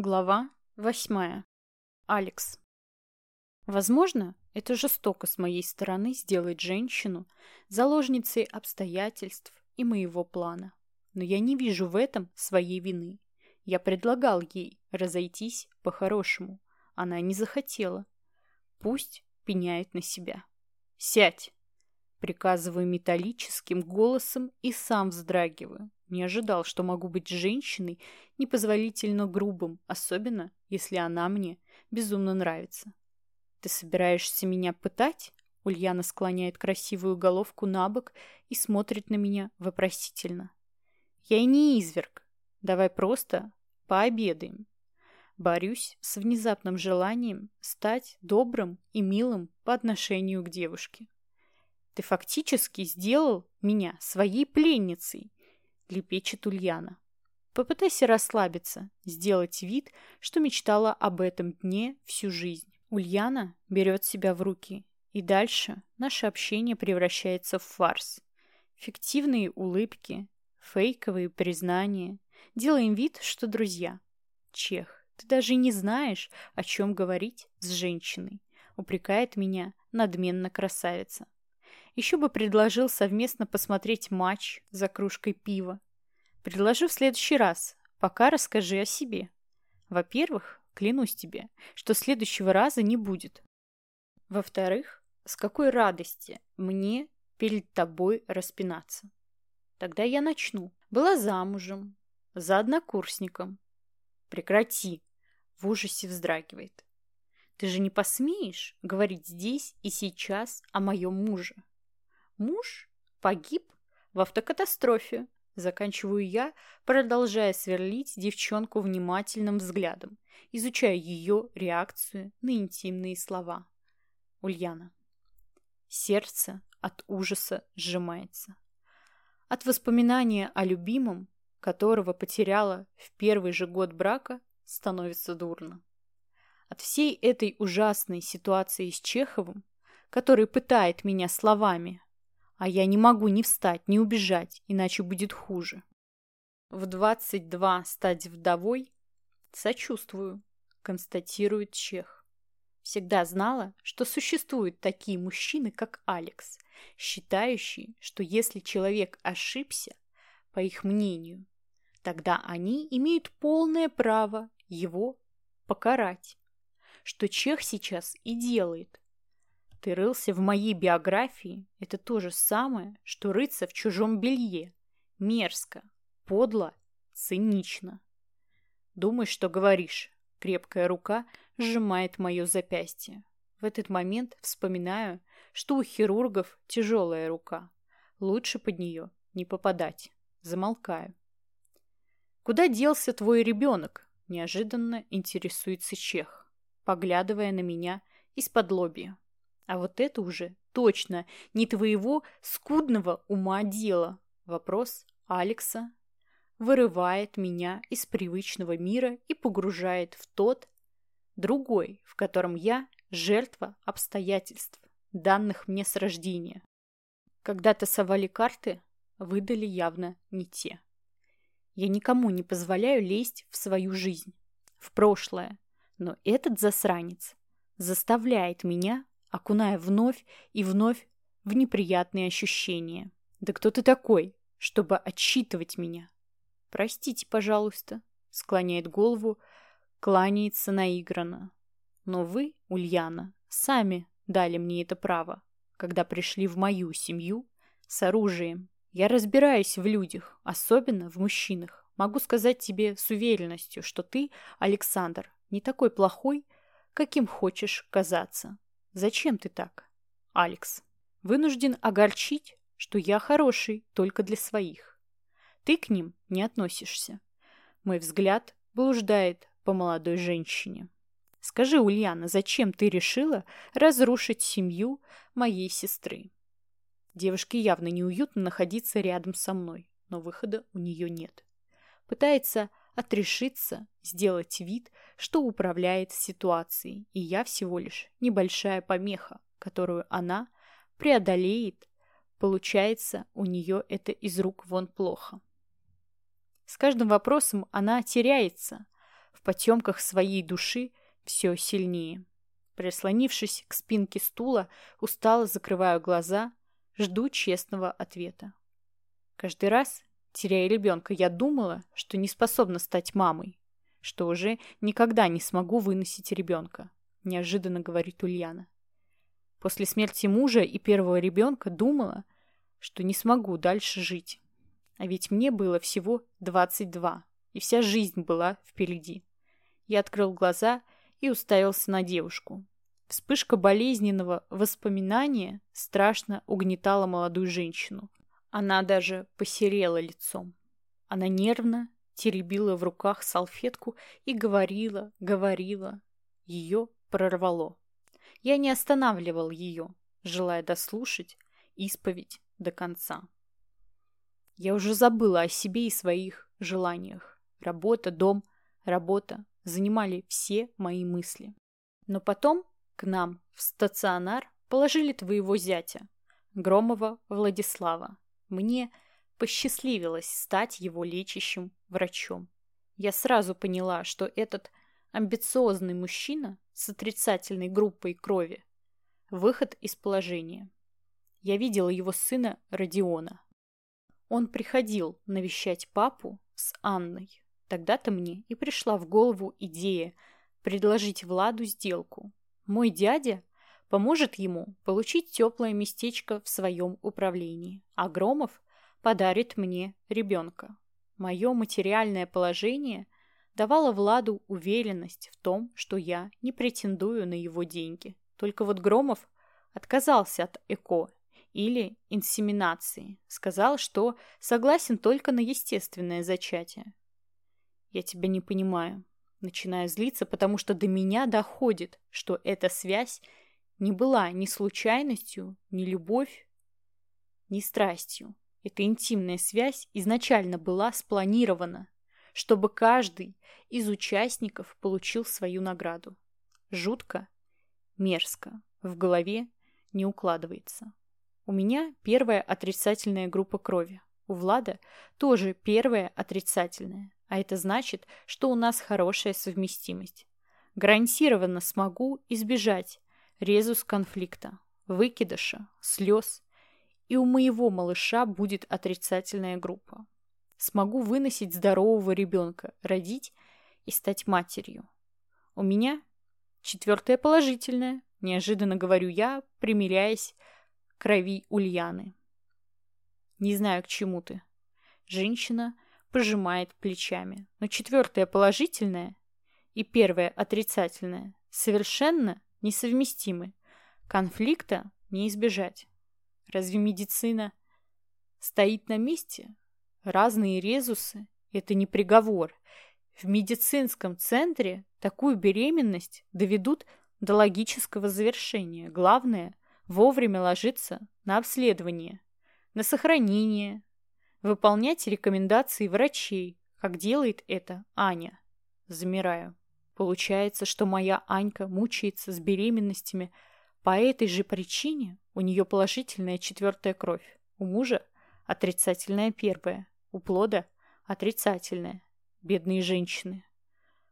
Глава восьмая. Алекс. Возможно, это жестоко с моей стороны сделать женщину заложницей обстоятельств и моего плана. Но я не вижу в этом своей вины. Я предлагал ей разойтись по-хорошему. Она не захотела. Пусть пеняет на себя. «Сядь!» Приказываю металлическим голосом и сам вздрагиваю. Не ожидал, что могу быть женщиной непозволительно грубым, особенно если она мне безумно нравится. «Ты собираешься меня пытать?» Ульяна склоняет красивую головку на бок и смотрит на меня вопросительно. «Я и не изверг. Давай просто пообедаем». Борюсь с внезапным желанием стать добрым и милым по отношению к девушке. Ты фактически сделал меня своей пленницей, лепечет Ульяна. Попытайся расслабиться, сделать вид, что мечтала об этом дне всю жизнь. Ульяна берет себя в руки, и дальше наше общение превращается в фарс. Фиктивные улыбки, фейковые признания. Делаем вид, что друзья. Чех, ты даже не знаешь, о чем говорить с женщиной. Упрекает меня надменно красавица. Еще бы предложил совместно посмотреть матч за кружкой пива. Предложу в следующий раз. Пока расскажи о себе. Во-первых, клянусь тебе, что следующего раза не будет. Во-вторых, с какой радости мне перед тобой распинаться. Тогда я начну. Была замужем, за однокурсником. Прекрати. В ужасе вздрагивает. Ты же не посмеешь говорить здесь и сейчас о моем муже. Муж погиб в автокатастрофе. Заканчиваю я, продолжая сверлить девчонку внимательным взглядом, изучая ее реакцию на интимные слова. Ульяна. Сердце от ужаса сжимается. От воспоминания о любимом, которого потеряла в первый же год брака, становится дурно. От всей этой ужасной ситуации с Чеховым, который пытает меня словами, а я не могу ни встать, ни убежать, иначе будет хуже. В 22 стать вдовой? Сочувствую, констатирует Чех. Всегда знала, что существуют такие мужчины, как Алекс, считающие, что если человек ошибся, по их мнению, тогда они имеют полное право его покарать. Что Чех сейчас и делает, ты рылся в моей биографии. Это то же самое, что рыться в чужом белье. Мерзко, подло, цинично. Думаешь, что говоришь. Крепкая рука сжимает мое запястье. В этот момент вспоминаю, что у хирургов тяжелая рука. Лучше под нее не попадать. Замолкаю. «Куда делся твой ребенок?» Неожиданно интересуется Чех, поглядывая на меня из-под лобья. А вот это уже точно не твоего скудного ума дело. Вопрос Алекса вырывает меня из привычного мира и погружает в тот, другой, в котором я жертва обстоятельств, данных мне с рождения. Когда тасовали карты, выдали явно не те. Я никому не позволяю лезть в свою жизнь, в прошлое, но этот засранец заставляет меня окуная вновь и вновь в неприятные ощущения. «Да кто ты такой, чтобы отчитывать меня?» «Простите, пожалуйста», — склоняет голову, кланяется наигранно. «Но вы, Ульяна, сами дали мне это право, когда пришли в мою семью с оружием. Я разбираюсь в людях, особенно в мужчинах. Могу сказать тебе с уверенностью, что ты, Александр, не такой плохой, каким хочешь казаться. Зачем ты так, Алекс? Вынужден огорчить, что я хороший только для своих. Ты к ним не относишься. Мой взгляд блуждает по молодой женщине. Скажи, Ульяна, зачем ты решила разрушить семью моей сестры? Девушке явно неуютно находиться рядом со мной, но выхода у нее нет. Пытается отрешиться, сделать вид, что управляет ситуацией, и я всего лишь небольшая помеха, которую она преодолеет. Получается, у нее это из рук вон плохо. С каждым вопросом она теряется в потемках своей души все сильнее. Прислонившись к спинке стула, устало закрываю глаза, жду честного ответа. Каждый раз, теряя ребенка, я думала, что не способна стать мамой, что уже никогда не смогу выносить ребенка, неожиданно говорит Ульяна. После смерти мужа и первого ребенка думала, что не смогу дальше жить. А ведь мне было всего 22, и вся жизнь была впереди. Я открыл глаза и уставился на девушку. Вспышка болезненного воспоминания страшно угнетала молодую женщину. Она даже посерела лицом. Она нервно теребила в руках салфетку и говорила, говорила. Ее прорвало. Я не останавливал ее, желая дослушать исповедь до конца. Я уже забыла о себе и своих желаниях. Работа, дом, работа занимали все мои мысли. Но потом к нам в стационар положили твоего зятя, Громова Владислава. Мне посчастливилось стать его лечащим врачом. Я сразу поняла, что этот амбициозный мужчина с отрицательной группой крови – выход из положения. Я видела его сына Родиона. Он приходил навещать папу с Анной. Тогда-то мне и пришла в голову идея предложить Владу сделку. Мой дядя поможет ему получить теплое местечко в своем управлении, а Громов подарит мне ребенка. Мое материальное положение давало Владу уверенность в том, что я не претендую на его деньги. Только вот Громов отказался от ЭКО или инсеминации. Сказал, что согласен только на естественное зачатие. Я тебя не понимаю. Начинаю злиться, потому что до меня доходит, что эта связь не была ни случайностью, ни любовь, ни страстью. Эта интимная связь изначально была спланирована, чтобы каждый из участников получил свою награду. Жутко, мерзко, в голове не укладывается. У меня первая отрицательная группа крови. У Влада тоже первая отрицательная. А это значит, что у нас хорошая совместимость. Гарантированно смогу избежать резус конфликта, выкидыша, слез. И у моего малыша будет отрицательная группа. Смогу выносить здорового ребенка, родить и стать матерью. У меня четвертая положительная, неожиданно говорю я, примиряясь крови Ульяны. Не знаю, к чему ты. Женщина пожимает плечами. Но четвертое положительное и первое отрицательное совершенно несовместимы. Конфликта не избежать. Разве медицина стоит на месте? Разные резусы – это не приговор. В медицинском центре такую беременность доведут до логического завершения. Главное вовремя ложиться на обследование, на сохранение, выполнять рекомендации врачей, как делает это Аня. Замираю. Получается, что моя Анька мучается с беременностями по этой же причине у нее положительная четвертая кровь, у мужа отрицательная первая, у плода отрицательная. Бедные женщины.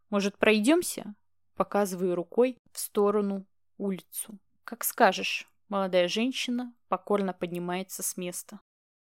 Может, пройдемся? Показываю рукой в сторону улицу. Как скажешь. Молодая женщина покорно поднимается с места.